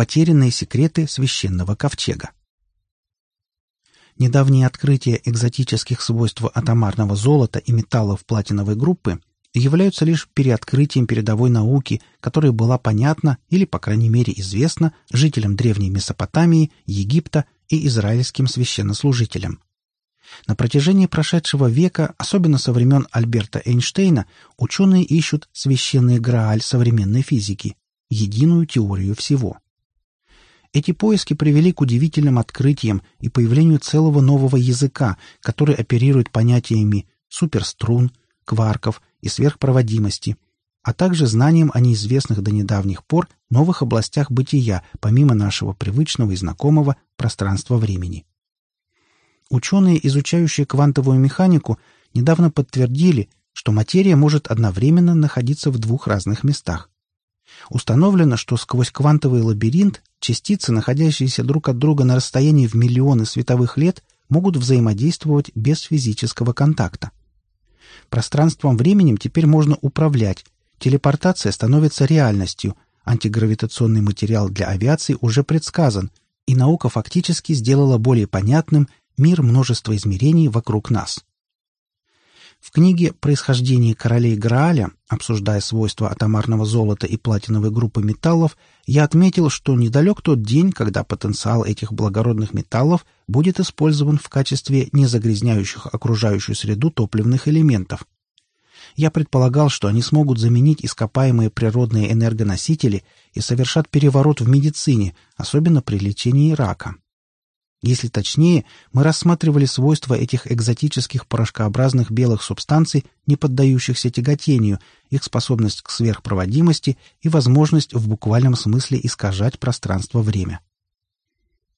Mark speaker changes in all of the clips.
Speaker 1: Потерянные секреты священного ковчега. Недавние открытия экзотических свойств атомарного золота и металлов платиновой группы являются лишь переоткрытием передовой науки, которая была понятна или, по крайней мере, известна жителям Древней Месопотамии, Египта и израильским священнослужителям. На протяжении прошедшего века, особенно со времен Альберта Эйнштейна, ученые ищут священный грааль современной физики – единую теорию всего. Эти поиски привели к удивительным открытиям и появлению целого нового языка, который оперирует понятиями суперструн, кварков и сверхпроводимости, а также знанием о неизвестных до недавних пор новых областях бытия, помимо нашего привычного и знакомого пространства-времени. Ученые, изучающие квантовую механику, недавно подтвердили, что материя может одновременно находиться в двух разных местах. Установлено, что сквозь квантовый лабиринт частицы, находящиеся друг от друга на расстоянии в миллионы световых лет, могут взаимодействовать без физического контакта. Пространством-временем теперь можно управлять, телепортация становится реальностью, антигравитационный материал для авиации уже предсказан, и наука фактически сделала более понятным мир множества измерений вокруг нас. В книге «Происхождение королей Грааля», обсуждая свойства атомарного золота и платиновой группы металлов, я отметил, что недалек тот день, когда потенциал этих благородных металлов будет использован в качестве незагрязняющих окружающую среду топливных элементов. Я предполагал, что они смогут заменить ископаемые природные энергоносители и совершат переворот в медицине, особенно при лечении рака. Если точнее, мы рассматривали свойства этих экзотических порошкообразных белых субстанций, не поддающихся тяготению, их способность к сверхпроводимости и возможность в буквальном смысле искажать пространство-время.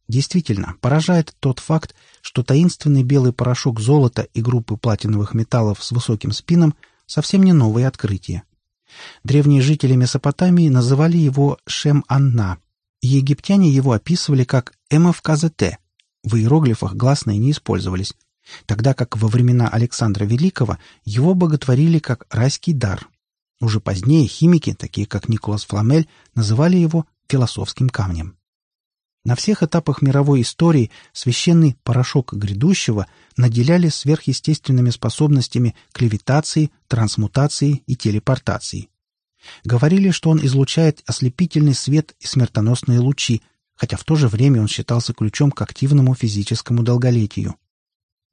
Speaker 1: Действительно, поражает тот факт, что таинственный белый порошок золота и группы платиновых металлов с высоким спином совсем не новое открытие. Древние жители Месопотамии называли его Шем-Анна, египтяне его описывали как МФКЗТ в иероглифах гласные не использовались, тогда как во времена Александра Великого его боготворили как райский дар. Уже позднее химики, такие как Николас Фламель, называли его философским камнем. На всех этапах мировой истории священный порошок грядущего наделяли сверхъестественными способностями к левитации, трансмутации и телепортации. Говорили, что он излучает ослепительный свет и смертоносные лучи, хотя в то же время он считался ключом к активному физическому долголетию.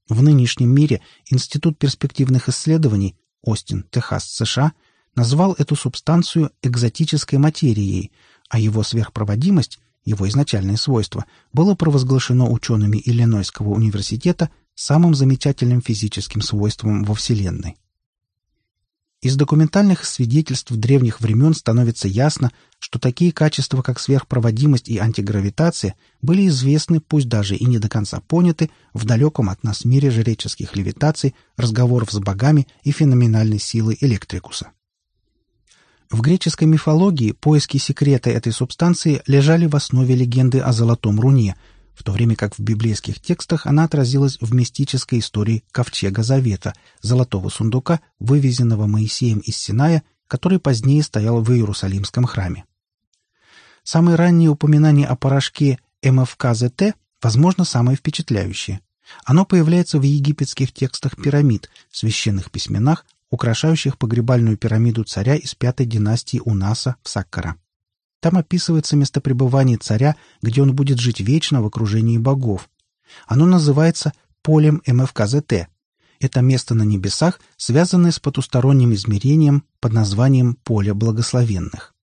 Speaker 1: В нынешнем мире Институт перспективных исследований Остин, Техас, США назвал эту субстанцию экзотической материей, а его сверхпроводимость, его изначальное свойство, было провозглашено учеными Иллинойского университета самым замечательным физическим свойством во Вселенной. Из документальных свидетельств древних времен становится ясно, что такие качества, как сверхпроводимость и антигравитация, были известны, пусть даже и не до конца поняты, в далеком от нас мире жреческих левитаций, разговоров с богами и феноменальной силы электрикуса. В греческой мифологии поиски секрета этой субстанции лежали в основе легенды о Золотом Руне – в то время как в библейских текстах она отразилась в мистической истории Ковчега Завета, золотого сундука, вывезенного Моисеем из Синая, который позднее стоял в Иерусалимском храме. Самые ранние упоминания о порошке МФКЗТ, возможно, самое впечатляющее. Оно появляется в египетских текстах пирамид, священных письменах, украшающих погребальную пирамиду царя из пятой династии Унаса в Саккара. Там описывается местопребывание царя, где он будет жить вечно в окружении богов. Оно называется полем МФКЗТ. Это место на небесах, связанное с потусторонним измерением под названием «Поле благословенных».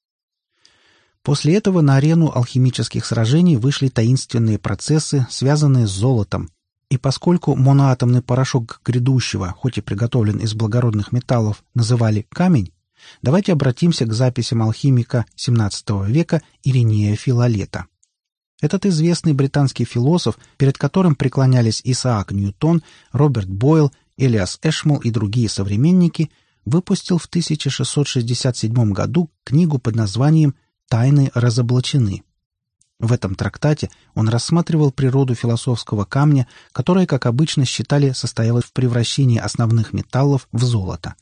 Speaker 1: После этого на арену алхимических сражений вышли таинственные процессы, связанные с золотом, и поскольку моноатомный порошок грядущего, хоть и приготовлен из благородных металлов, называли камень, Давайте обратимся к записям алхимика XVII века Иринея Филолета. Этот известный британский философ, перед которым преклонялись Исаак Ньютон, Роберт Бойл, Элиас Эшмол и другие современники, выпустил в 1667 году книгу под названием «Тайны разоблачены». В этом трактате он рассматривал природу философского камня, которое, как обычно считали, состоялось в превращении основных металлов в золото.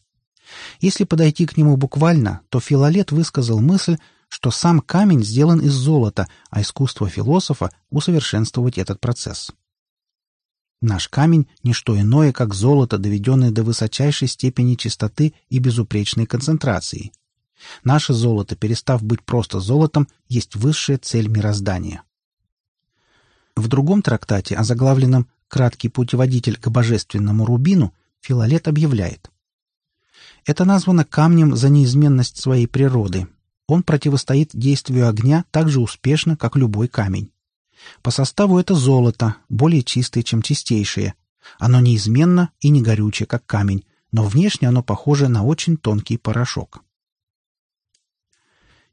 Speaker 1: Если подойти к нему буквально, то Филолет высказал мысль, что сам камень сделан из золота, а искусство философа — усовершенствовать этот процесс. Наш камень — не что иное, как золото, доведенное до высочайшей степени чистоты и безупречной концентрации. Наше золото, перестав быть просто золотом, есть высшая цель мироздания. В другом трактате, озаглавленном «Краткий путеводитель к божественному рубину», Филолет объявляет. Это названо камнем за неизменность своей природы, он противостоит действию огня так же успешно, как любой камень. По составу это золото, более чистое, чем чистейшее. Оно неизменно и не горючее, как камень, но внешне оно похоже на очень тонкий порошок.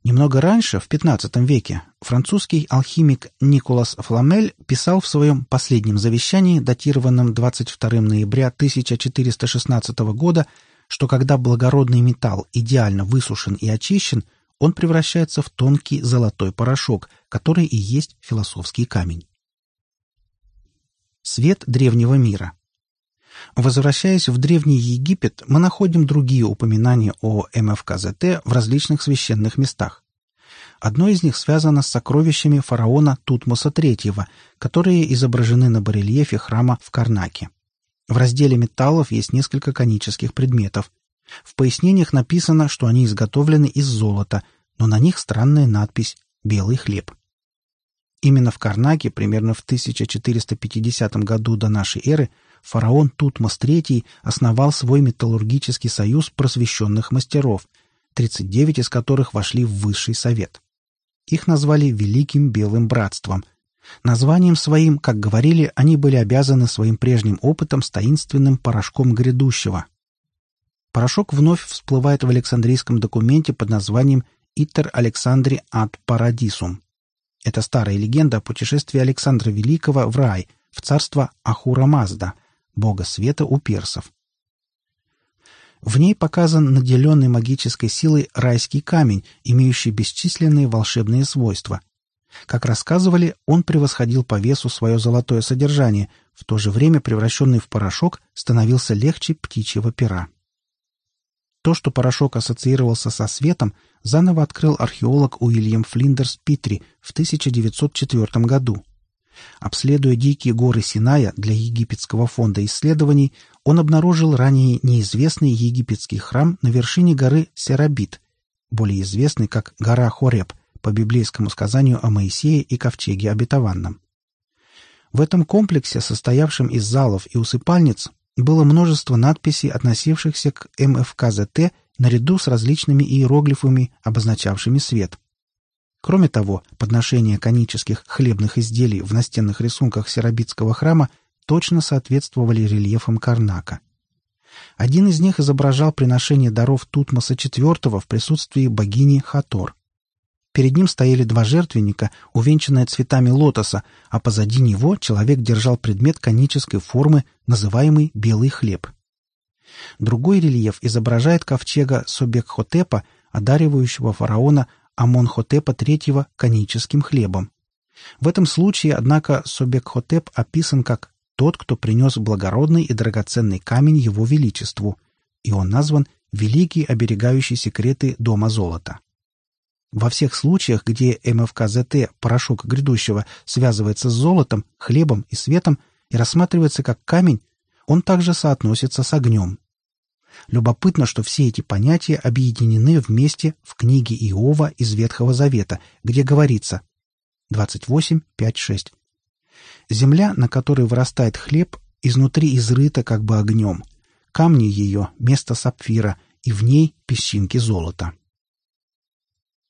Speaker 1: Немного раньше, в XV веке, французский алхимик Николас Фламель писал в своем последнем завещании, датированном 22 ноября 1416 года, что когда благородный металл идеально высушен и очищен – он превращается в тонкий золотой порошок, который и есть философский камень. Свет древнего мира. Возвращаясь в Древний Египет, мы находим другие упоминания о МФКЗТ в различных священных местах. Одно из них связано с сокровищами фараона Тутмоса III, которые изображены на барельефе храма в Карнаке. В разделе металлов есть несколько конических предметов. В пояснениях написано, что они изготовлены из золота, но на них странная надпись «Белый хлеб». Именно в Карнаке, примерно в 1450 году до нашей эры, фараон Тутмос III основал свой металлургический союз просвещенных мастеров, 39 из которых вошли в Высший Совет. Их назвали Великим Белым Братством. Названием своим, как говорили, они были обязаны своим прежним опытом с таинственным порошком грядущего, Порошок вновь всплывает в Александрийском документе под названием «Итер Александри ад Парадисум». Это старая легенда о путешествии Александра Великого в рай, в царство Ахура Мазда, бога света у персов. В ней показан наделенный магической силой райский камень, имеющий бесчисленные волшебные свойства. Как рассказывали, он превосходил по весу свое золотое содержание, в то же время превращенный в порошок становился легче птичьего пера. То, что порошок ассоциировался со светом, заново открыл археолог Уильям Флиндерс Питри в 1904 году. Обследуя дикие горы Синая для египетского фонда исследований, он обнаружил ранее неизвестный египетский храм на вершине горы Серабит, более известный как гора Хореб, по библейскому сказанию о Моисее и ковчеге обетованном. В этом комплексе, состоявшем из залов и усыпальниц, было множество надписей, относившихся к МФКЗТ, наряду с различными иероглифами, обозначавшими свет. Кроме того, подношения конических хлебных изделий в настенных рисунках Серабитского храма точно соответствовали рельефам Карнака. Один из них изображал приношение даров Тутмоса IV в присутствии богини Хатор. Перед ним стояли два жертвенника, увенчанные цветами лотоса, а позади него человек держал предмет конической формы, называемый «белый хлеб». Другой рельеф изображает ковчега Собекхотепа, одаривающего фараона Амонхотепа III коническим хлебом. В этом случае, однако, Собекхотеп описан как тот, кто принес благородный и драгоценный камень его величеству, и он назван «Великий, оберегающий секреты Дома Золота». Во всех случаях, где МФКЗТ, порошок грядущего, связывается с золотом, хлебом и светом и рассматривается как камень, он также соотносится с огнем. Любопытно, что все эти понятия объединены вместе в книге Иова из Ветхого Завета, где говорится 28.5.6 «Земля, на которой вырастает хлеб, изнутри изрыта как бы огнем, камни ее — место сапфира, и в ней песчинки золота».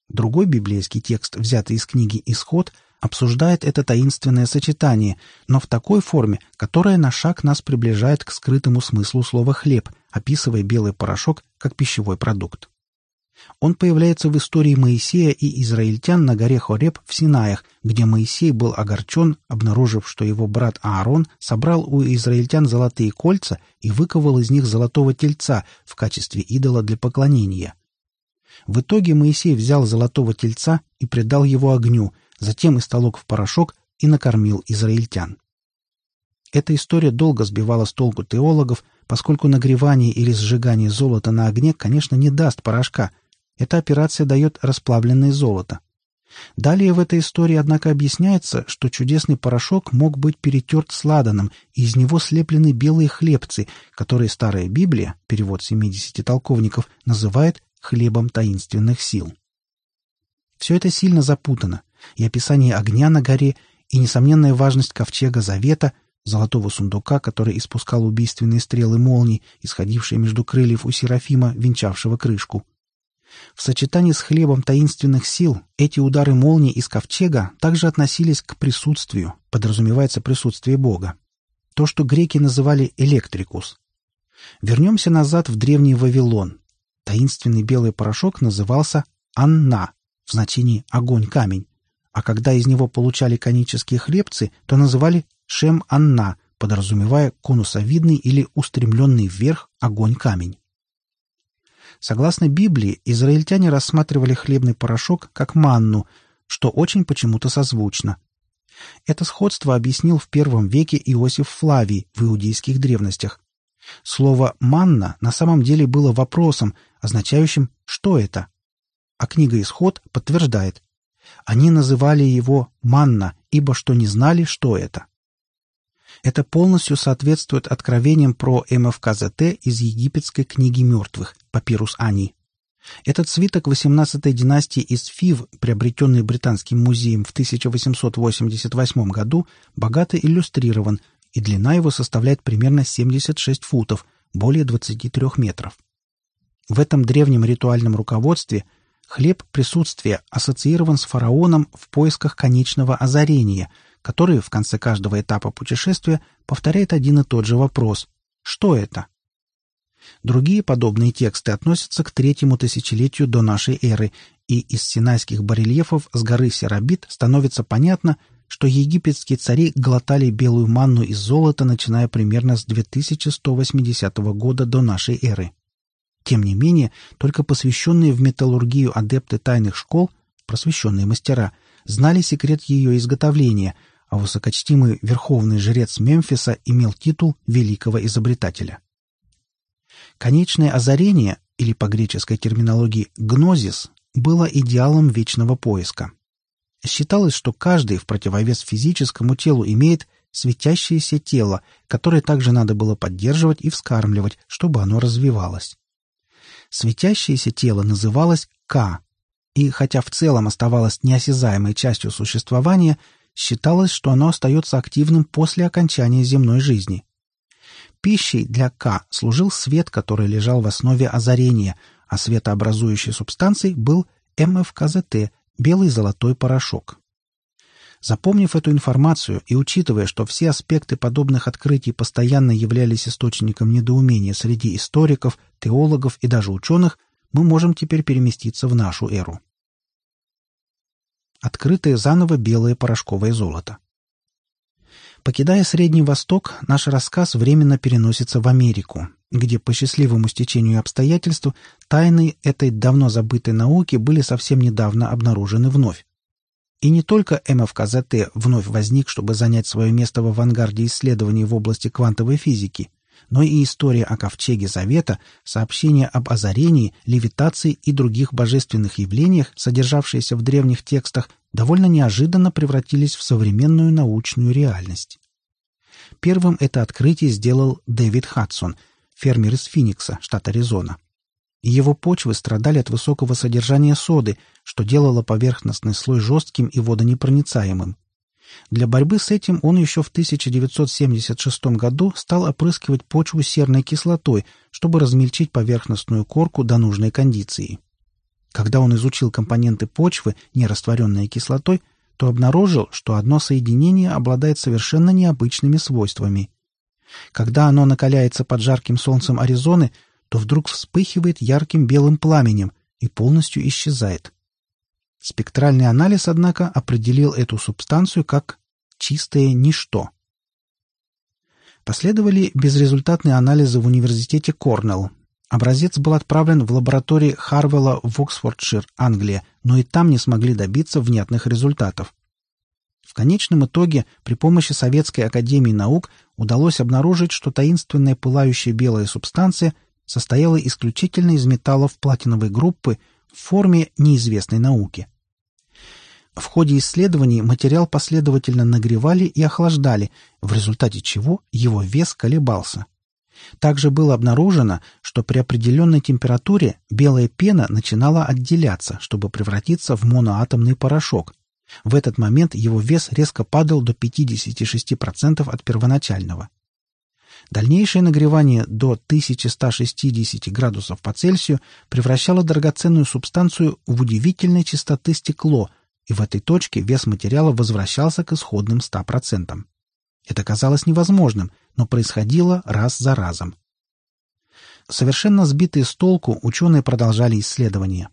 Speaker 1: Другой библейский текст, взятый из книги «Исход», обсуждает это таинственное сочетание, но в такой форме, которая на шаг нас приближает к скрытому смыслу слова «хлеб», описывая белый порошок как пищевой продукт. Он появляется в истории Моисея и израильтян на горе Хореб в Синаях, где Моисей был огорчен, обнаружив, что его брат Аарон собрал у израильтян золотые кольца и выковал из них золотого тельца в качестве идола для поклонения. В итоге Моисей взял золотого тельца и предал его огню, затем истолок в порошок и накормил израильтян. Эта история долго сбивала с толку теологов, поскольку нагревание или сжигание золота на огне, конечно, не даст порошка, Эта операция дает расплавленное золото. Далее в этой истории, однако, объясняется, что чудесный порошок мог быть перетерт с ладаном, и из него слеплены белые хлебцы, которые старая Библия, перевод 70 толковников, называет хлебом таинственных сил. Все это сильно запутано, и описание огня на горе, и несомненная важность ковчега Завета, золотого сундука, который испускал убийственные стрелы молний, исходившие между крыльев у Серафима, венчавшего крышку — в сочетании с хлебом таинственных сил эти удары молнии из ковчега также относились к присутствию, подразумевается присутствие Бога. То, что греки называли электрикус. Вернемся назад в древний Вавилон. Таинственный белый порошок назывался анна, в значении огонь-камень, а когда из него получали конические хлебцы, то называли шем-анна, подразумевая конусовидный или устремленный вверх огонь-камень. Согласно Библии, израильтяне рассматривали хлебный порошок как манну, что очень почему-то созвучно. Это сходство объяснил в первом веке Иосиф Флавий в иудейских древностях. Слово «манна» на самом деле было вопросом, означающим «что это?». А книга «Исход» подтверждает. Они называли его «манна», ибо что не знали, что это. Это полностью соответствует откровениям про МФКЗТ из египетской книги мертвых, папирус Ани. Этот свиток XVIII династии из Фив, приобретенный Британским музеем в 1888 году, богато иллюстрирован, и длина его составляет примерно 76 футов, более 23 метров. В этом древнем ритуальном руководстве хлеб присутствия ассоциирован с фараоном в поисках конечного озарения – который в конце каждого этапа путешествия повторяет один и тот же вопрос «Что это?». Другие подобные тексты относятся к третьему тысячелетию до нашей эры, и из синайских барельефов с горы Серабит становится понятно, что египетские цари глотали белую манну из золота, начиная примерно с 2180 года до нашей эры. Тем не менее, только посвященные в металлургию адепты тайных школ, просвещенные мастера, знали секрет ее изготовления, а высокочтимый верховный жрец Мемфиса имел титул великого изобретателя. Конечное озарение, или по греческой терминологии «гнозис», было идеалом вечного поиска. Считалось, что каждый в противовес физическому телу имеет светящееся тело, которое также надо было поддерживать и вскармливать, чтобы оно развивалось. Светящееся тело называлось К, и хотя в целом оставалось неосязаемой частью существования, считалось, что оно остается активным после окончания земной жизни. Пищей для К служил свет, который лежал в основе озарения, а светообразующей субстанцией был МФКЗТ – белый золотой порошок. Запомнив эту информацию и учитывая, что все аспекты подобных открытий постоянно являлись источником недоумения среди историков, теологов и даже ученых, мы можем теперь переместиться в нашу эру открытое заново белое порошковое золото. Покидая Средний Восток, наш рассказ временно переносится в Америку, где по счастливому стечению обстоятельств тайны этой давно забытой науки были совсем недавно обнаружены вновь. И не только МФКЗТ вновь возник, чтобы занять свое место в авангарде исследований в области квантовой физики, но и история о Ковчеге Завета, сообщения об озарении, левитации и других божественных явлениях, содержавшиеся в древних текстах, довольно неожиданно превратились в современную научную реальность. Первым это открытие сделал Дэвид Хадсон, фермер из Финикса, штат Аризона. Его почвы страдали от высокого содержания соды, что делало поверхностный слой жестким и водонепроницаемым. Для борьбы с этим он еще в 1976 году стал опрыскивать почву серной кислотой, чтобы размельчить поверхностную корку до нужной кондиции. Когда он изучил компоненты почвы, не растворенные кислотой, то обнаружил, что одно соединение обладает совершенно необычными свойствами. Когда оно накаляется под жарким солнцем Аризоны, то вдруг вспыхивает ярким белым пламенем и полностью исчезает. Спектральный анализ, однако, определил эту субстанцию как чистое ничто. Последовали безрезультатные анализы в университете Корнелл. Образец был отправлен в лаборатории Харвелла в Оксфордшир, Англия, но и там не смогли добиться внятных результатов. В конечном итоге при помощи Советской Академии Наук удалось обнаружить, что таинственная пылающая белая субстанция состояла исключительно из металлов платиновой группы, в форме неизвестной науки. В ходе исследований материал последовательно нагревали и охлаждали, в результате чего его вес колебался. Также было обнаружено, что при определенной температуре белая пена начинала отделяться, чтобы превратиться в моноатомный порошок. В этот момент его вес резко падал до 56% от первоначального. Дальнейшее нагревание до 1160 градусов по Цельсию превращало драгоценную субстанцию в удивительной чистоты стекло, и в этой точке вес материала возвращался к исходным 100%. Это казалось невозможным, но происходило раз за разом. Совершенно сбитые с толку ученые продолжали исследования.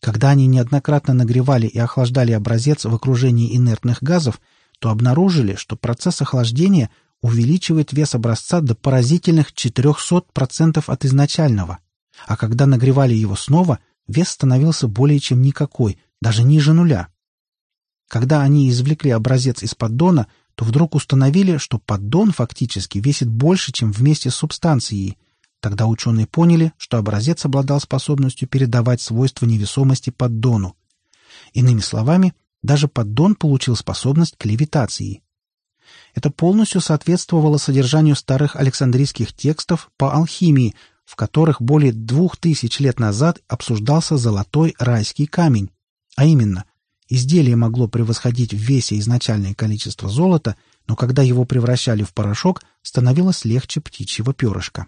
Speaker 1: Когда они неоднократно нагревали и охлаждали образец в окружении инертных газов, то обнаружили, что процесс охлаждения увеличивает вес образца до поразительных 400% от изначального, а когда нагревали его снова, вес становился более чем никакой, даже ниже нуля. Когда они извлекли образец из поддона, то вдруг установили, что поддон фактически весит больше, чем вместе с субстанцией. Тогда ученые поняли, что образец обладал способностью передавать свойства невесомости поддону. Иными словами, даже поддон получил способность к левитации. Это полностью соответствовало содержанию старых александрийских текстов по алхимии, в которых более двух тысяч лет назад обсуждался золотой райский камень, а именно, изделие могло превосходить в весе изначальное количество золота, но когда его превращали в порошок, становилось легче птичьего перышка.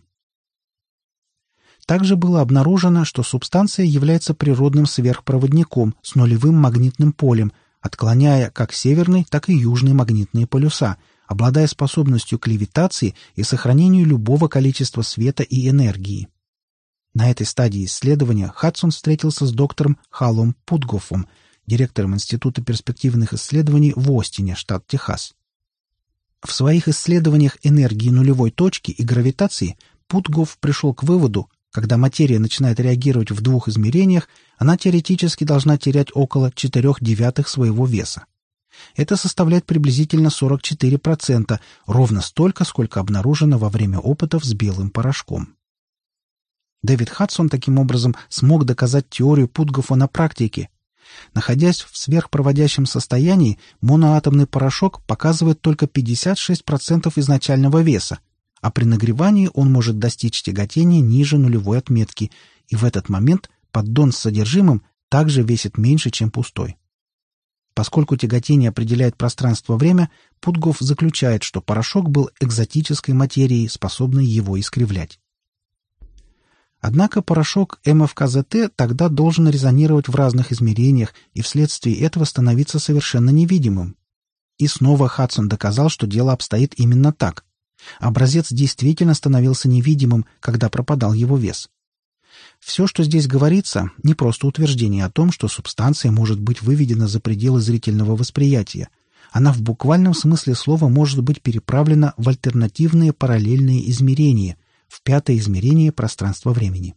Speaker 1: Также было обнаружено, что субстанция является природным сверхпроводником с нулевым магнитным полем, отклоняя как северный, так и южные магнитные полюса, обладая способностью к левитации и сохранению любого количества света и энергии. На этой стадии исследования Хадсон встретился с доктором Халлом Путгофом, директором Института перспективных исследований в Остине, штат Техас. В своих исследованиях энергии нулевой точки и гравитации Путгоф пришел к выводу, когда материя начинает реагировать в двух измерениях, она теоретически должна терять около 4 девятых своего веса. Это составляет приблизительно 44%, ровно столько, сколько обнаружено во время опытов с белым порошком. Дэвид Хадсон таким образом смог доказать теорию Путгофа на практике. Находясь в сверхпроводящем состоянии, моноатомный порошок показывает только 56% изначального веса, а при нагревании он может достичь тяготения ниже нулевой отметки, и в этот момент поддон с содержимым также весит меньше, чем пустой. Поскольку тяготение определяет пространство-время, Путгов заключает, что порошок был экзотической материей, способной его искривлять. Однако порошок МФКЗТ тогда должен резонировать в разных измерениях и вследствие этого становиться совершенно невидимым. И снова Хадсон доказал, что дело обстоит именно так. Образец действительно становился невидимым, когда пропадал его вес. Все, что здесь говорится, не просто утверждение о том, что субстанция может быть выведена за пределы зрительного восприятия. Она в буквальном смысле слова может быть переправлена в альтернативные параллельные измерения, в пятое измерение пространства-времени.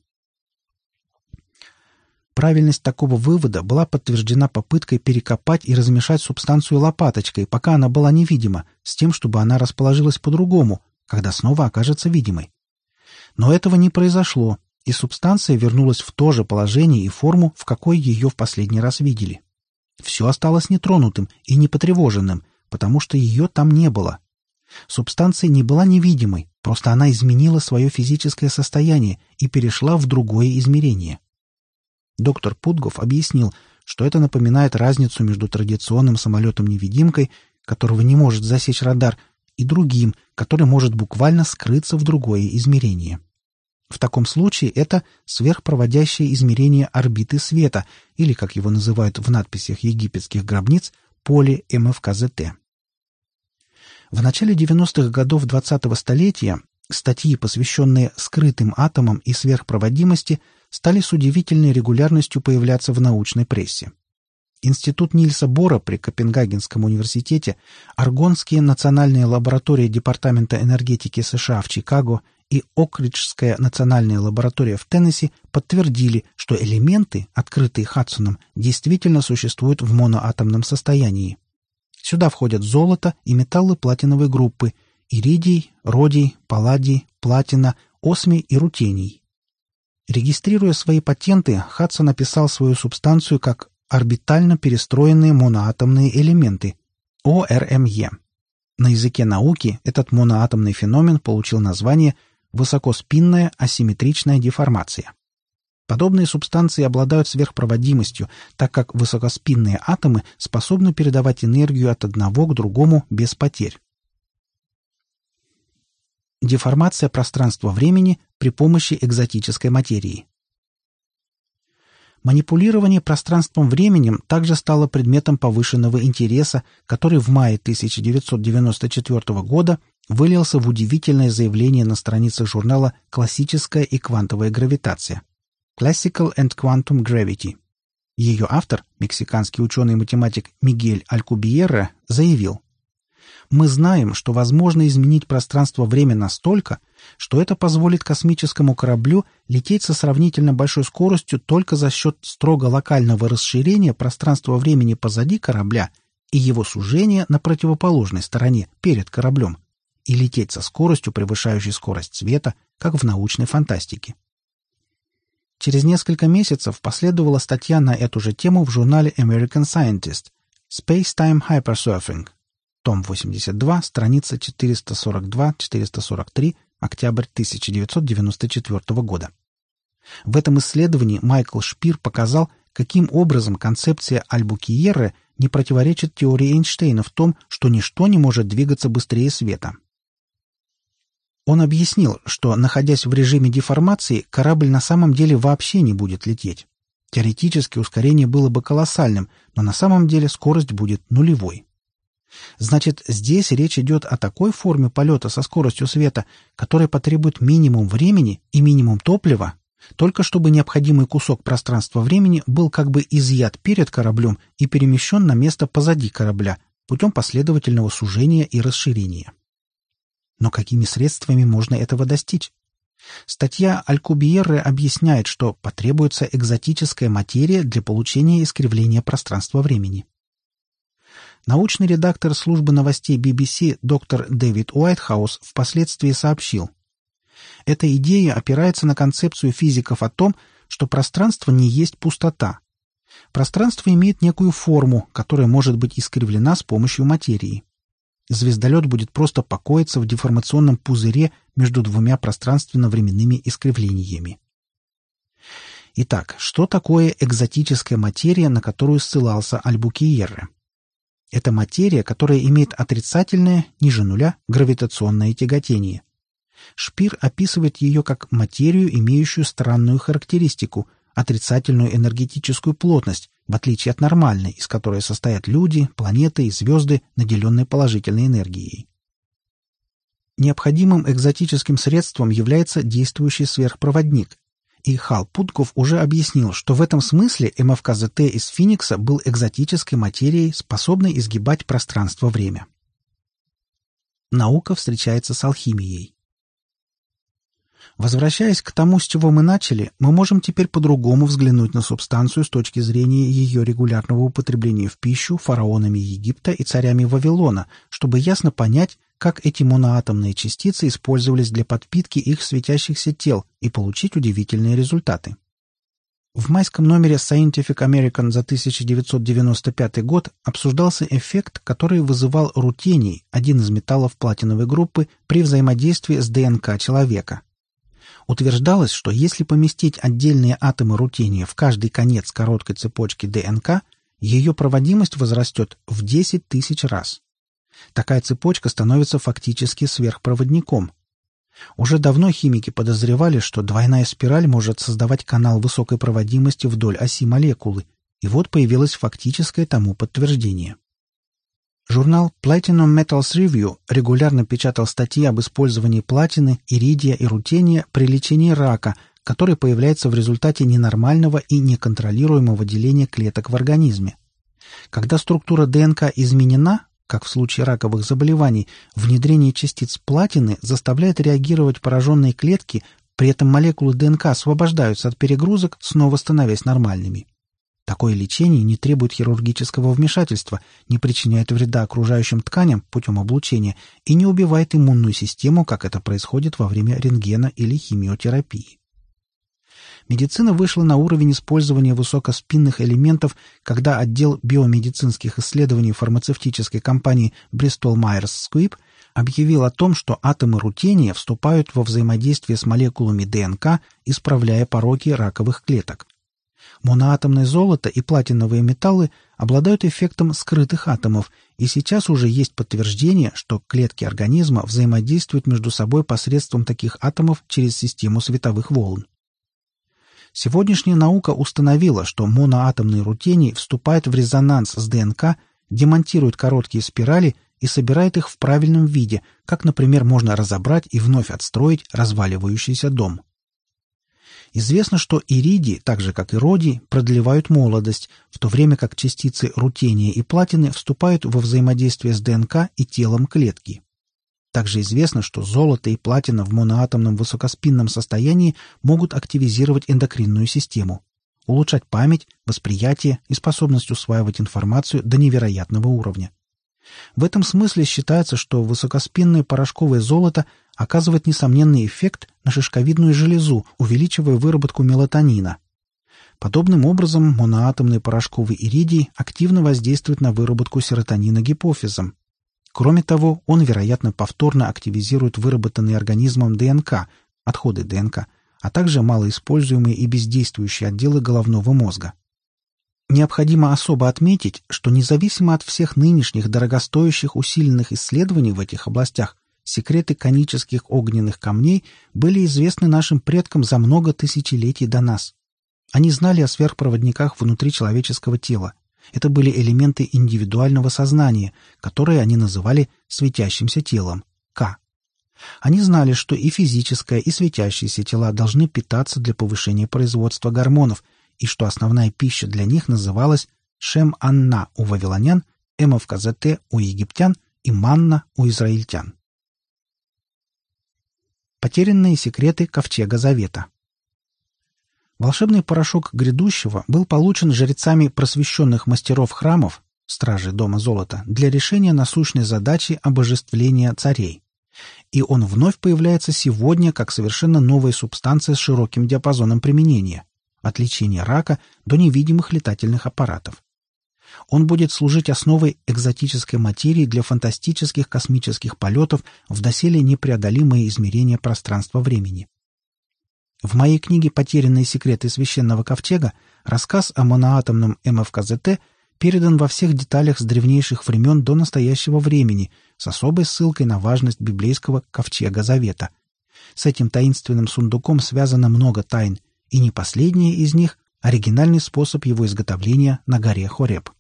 Speaker 1: Правильность такого вывода была подтверждена попыткой перекопать и размешать субстанцию лопаточкой, пока она была невидима, с тем, чтобы она расположилась по-другому, когда снова окажется видимой. Но этого не произошло, и субстанция вернулась в то же положение и форму, в какой ее в последний раз видели. Все осталось нетронутым и непотревоженным, потому что ее там не было. Субстанция не была невидимой, просто она изменила свое физическое состояние и перешла в другое измерение. Доктор Путгов объяснил, что это напоминает разницу между традиционным самолетом-невидимкой, которого не может засечь радар, и другим, который может буквально скрыться в другое измерение. В таком случае это сверхпроводящее измерение орбиты света, или, как его называют в надписях египетских гробниц, поле МФКЗТ. В начале 90-х годов 20-го столетия статьи, посвященные скрытым атомам и сверхпроводимости, стали с удивительной регулярностью появляться в научной прессе. Институт Нильса Бора при Копенгагенском университете, Аргонские национальные лаборатории Департамента энергетики США в Чикаго и Окриджская национальная лаборатория в Теннесси подтвердили, что элементы, открытые Хадсоном, действительно существуют в моноатомном состоянии. Сюда входят золото и металлы платиновой группы, иридий, родий, палладий, платина, осмий и рутений. Регистрируя свои патенты, Хадсон написал свою субстанцию как орбитально перестроенные моноатомные элементы – ОРМЕ. На языке науки этот моноатомный феномен получил название высокоспинная асимметричная деформация. Подобные субстанции обладают сверхпроводимостью, так как высокоспинные атомы способны передавать энергию от одного к другому без потерь. Деформация пространства-времени при помощи экзотической материи. Манипулирование пространством-временем также стало предметом повышенного интереса, который в мае 1994 года вылился в удивительное заявление на страницах журнала «Классическая и квантовая гравитация» Classical and Quantum Gravity. Ее автор, мексиканский ученый-математик Мигель Алькубиерра, заявил, мы знаем, что возможно изменить пространство-время настолько, что это позволит космическому кораблю лететь со сравнительно большой скоростью только за счет строго локального расширения пространства-времени позади корабля и его сужения на противоположной стороне, перед кораблем, и лететь со скоростью, превышающей скорость света, как в научной фантастике. Через несколько месяцев последовала статья на эту же тему в журнале American Scientist Space-Time Hypersurfing, том 82, страница 442-443, октябрь 1994 года. В этом исследовании Майкл Шпир показал, каким образом концепция Альбукиерре не противоречит теории Эйнштейна в том, что ничто не может двигаться быстрее света. Он объяснил, что, находясь в режиме деформации, корабль на самом деле вообще не будет лететь. Теоретически ускорение было бы колоссальным, но на самом деле скорость будет нулевой. Значит, здесь речь идет о такой форме полета со скоростью света, которая потребует минимум времени и минимум топлива, только чтобы необходимый кусок пространства-времени был как бы изъят перед кораблем и перемещен на место позади корабля путем последовательного сужения и расширения. Но какими средствами можно этого достичь? Статья Алькубиерре объясняет, что потребуется экзотическая материя для получения искривления пространства-времени. Научный редактор службы новостей BBC доктор Дэвид Уайтхаус впоследствии сообщил. Эта идея опирается на концепцию физиков о том, что пространство не есть пустота. Пространство имеет некую форму, которая может быть искривлена с помощью материи. Звездолет будет просто покоиться в деформационном пузыре между двумя пространственно-временными искривлениями. Итак, что такое экзотическая материя, на которую ссылался Альбукиерре? Это материя, которая имеет отрицательное, ниже нуля, гравитационное тяготение. Шпир описывает ее как материю, имеющую странную характеристику – отрицательную энергетическую плотность, в отличие от нормальной, из которой состоят люди, планеты и звезды, наделенные положительной энергией. Необходимым экзотическим средством является действующий сверхпроводник, и Хал Путков уже объяснил, что в этом смысле МФКЗТ из Феникса был экзотической материей, способной изгибать пространство-время. Наука встречается с алхимией. Возвращаясь к тому, с чего мы начали, мы можем теперь по-другому взглянуть на субстанцию с точки зрения ее регулярного употребления в пищу фараонами Египта и царями Вавилона, чтобы ясно понять, как эти моноатомные частицы использовались для подпитки их светящихся тел и получить удивительные результаты. В майском номере Scientific American за 1995 год обсуждался эффект, который вызывал рутений, один из металлов платиновой группы, при взаимодействии с ДНК человека. Утверждалось, что если поместить отдельные атомы рутения в каждый конец короткой цепочки ДНК, ее проводимость возрастет в 10 тысяч раз. Такая цепочка становится фактически сверхпроводником. Уже давно химики подозревали, что двойная спираль может создавать канал высокой проводимости вдоль оси молекулы, и вот появилось фактическое тому подтверждение. Журнал Platinum Metals Review регулярно печатал статьи об использовании платины, иридия и рутения при лечении рака, который появляется в результате ненормального и неконтролируемого деления клеток в организме. Когда структура ДНК изменена, как в случае раковых заболеваний, внедрение частиц платины заставляет реагировать пораженные клетки, при этом молекулы ДНК освобождаются от перегрузок, снова становясь нормальными. Такое лечение не требует хирургического вмешательства, не причиняет вреда окружающим тканям путем облучения и не убивает иммунную систему, как это происходит во время рентгена или химиотерапии. медицина вышла на уровень использования высокоспинных элементов, когда отдел биомедицинских исследований фармацевтической компании Bristol Myers Squibb объявил о том, что атомы рутения вступают во взаимодействие с молекулами ДНК, исправляя пороки раковых клеток. Моноатомное золото и платиновые металлы обладают эффектом скрытых атомов, и сейчас уже есть подтверждение, что клетки организма взаимодействуют между собой посредством таких атомов через систему световых волн. Сегодняшняя наука установила, что моноатомный рутений вступает в резонанс с ДНК, демонтирует короткие спирали и собирает их в правильном виде, как, например, можно разобрать и вновь отстроить разваливающийся дом. Известно, что иридий, так же как и родий, продлевают молодость, в то время как частицы рутения и платины вступают во взаимодействие с ДНК и телом клетки. Также известно, что золото и платина в моноатомном высокоспинном состоянии могут активизировать эндокринную систему, улучшать память, восприятие и способность усваивать информацию до невероятного уровня. В этом смысле считается, что высокоспинное порошковое золото оказывает несомненный эффект на шишковидную железу, увеличивая выработку мелатонина. Подобным образом моноатомный порошковый иридий активно воздействует на выработку серотонина гипофизом. Кроме того, он, вероятно, повторно активизирует выработанный организмом ДНК, отходы ДНК, а также малоиспользуемые и бездействующие отделы головного мозга. Необходимо особо отметить, что независимо от всех нынешних дорогостоящих усиленных исследований в этих областях, секреты конических огненных камней были известны нашим предкам за много тысячелетий до нас. Они знали о сверхпроводниках внутри человеческого тела. Это были элементы индивидуального сознания, которые они называли светящимся телом – К. Они знали, что и физическое, и светящиеся тела должны питаться для повышения производства гормонов – и что основная пища для них называлась шем-анна у вавилонян, эмовказете у египтян и манна у израильтян. Потерянные секреты Ковчега Завета Волшебный порошок грядущего был получен жрецами просвещенных мастеров храмов, стражи Дома Золота, для решения насущной задачи обожествления царей. И он вновь появляется сегодня как совершенно новая субстанция с широким диапазоном применения от лечения рака до невидимых летательных аппаратов. Он будет служить основой экзотической материи для фантастических космических полетов в доселе непреодолимые измерения пространства-времени. В моей книге «Потерянные секреты священного ковчега» рассказ о моноатомном МФКЗТ передан во всех деталях с древнейших времен до настоящего времени, с особой ссылкой на важность библейского ковчега Завета. С этим таинственным сундуком связано много тайн, и не последняя из них – оригинальный способ его изготовления на горе Хореб.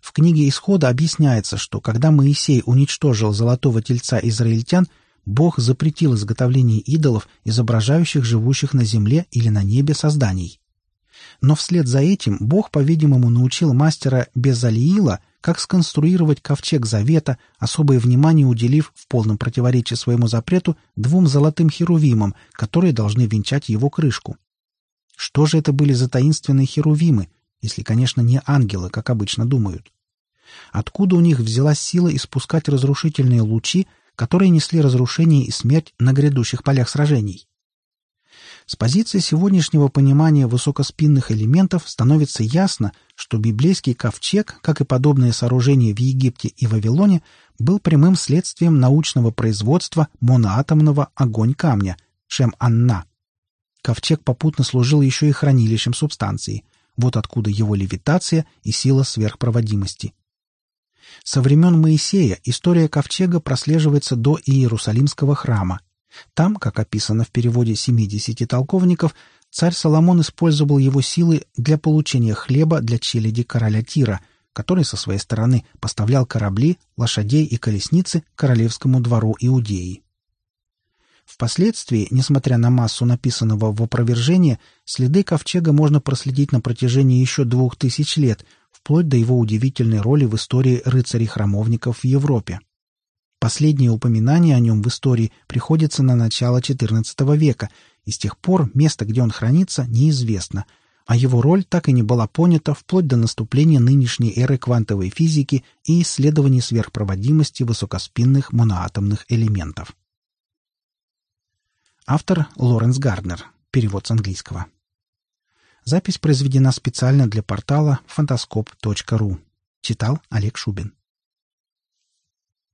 Speaker 1: В книге Исхода объясняется, что когда Моисей уничтожил золотого тельца израильтян, Бог запретил изготовление идолов, изображающих живущих на земле или на небе созданий. Но вслед за этим Бог, по-видимому, научил мастера Безалиила – как сконструировать ковчег завета, особое внимание уделив в полном противоречии своему запрету двум золотым херувимам, которые должны венчать его крышку. Что же это были за таинственные херувимы, если, конечно, не ангелы, как обычно думают? Откуда у них взялась сила испускать разрушительные лучи, которые несли разрушение и смерть на грядущих полях сражений? С позиции сегодняшнего понимания высокоспинных элементов становится ясно, что библейский ковчег, как и подобные сооружения в Египте и Вавилоне, был прямым следствием научного производства моноатомного огонь-камня Шем-Анна. Ковчег попутно служил еще и хранилищем субстанции. Вот откуда его левитация и сила сверхпроводимости. Со времен Моисея история ковчега прослеживается до Иерусалимского храма. Там, как описано в переводе 70 толковников, царь Соломон использовал его силы для получения хлеба для челяди короля Тира, который со своей стороны поставлял корабли, лошадей и колесницы королевскому двору Иудеи. Впоследствии, несмотря на массу написанного в опровержение, следы ковчега можно проследить на протяжении еще двух тысяч лет, вплоть до его удивительной роли в истории рыцарей-храмовников в Европе. Последнее упоминание о нем в истории приходится на начало XIV века, и с тех пор место, где он хранится, неизвестно, а его роль так и не была понята вплоть до наступления нынешней эры квантовой физики и исследований сверхпроводимости высокоспинных моноатомных элементов. Автор Лоренс Гарднер. Перевод с английского. Запись произведена специально для портала фантаскоп.ру. Читал Олег Шубин.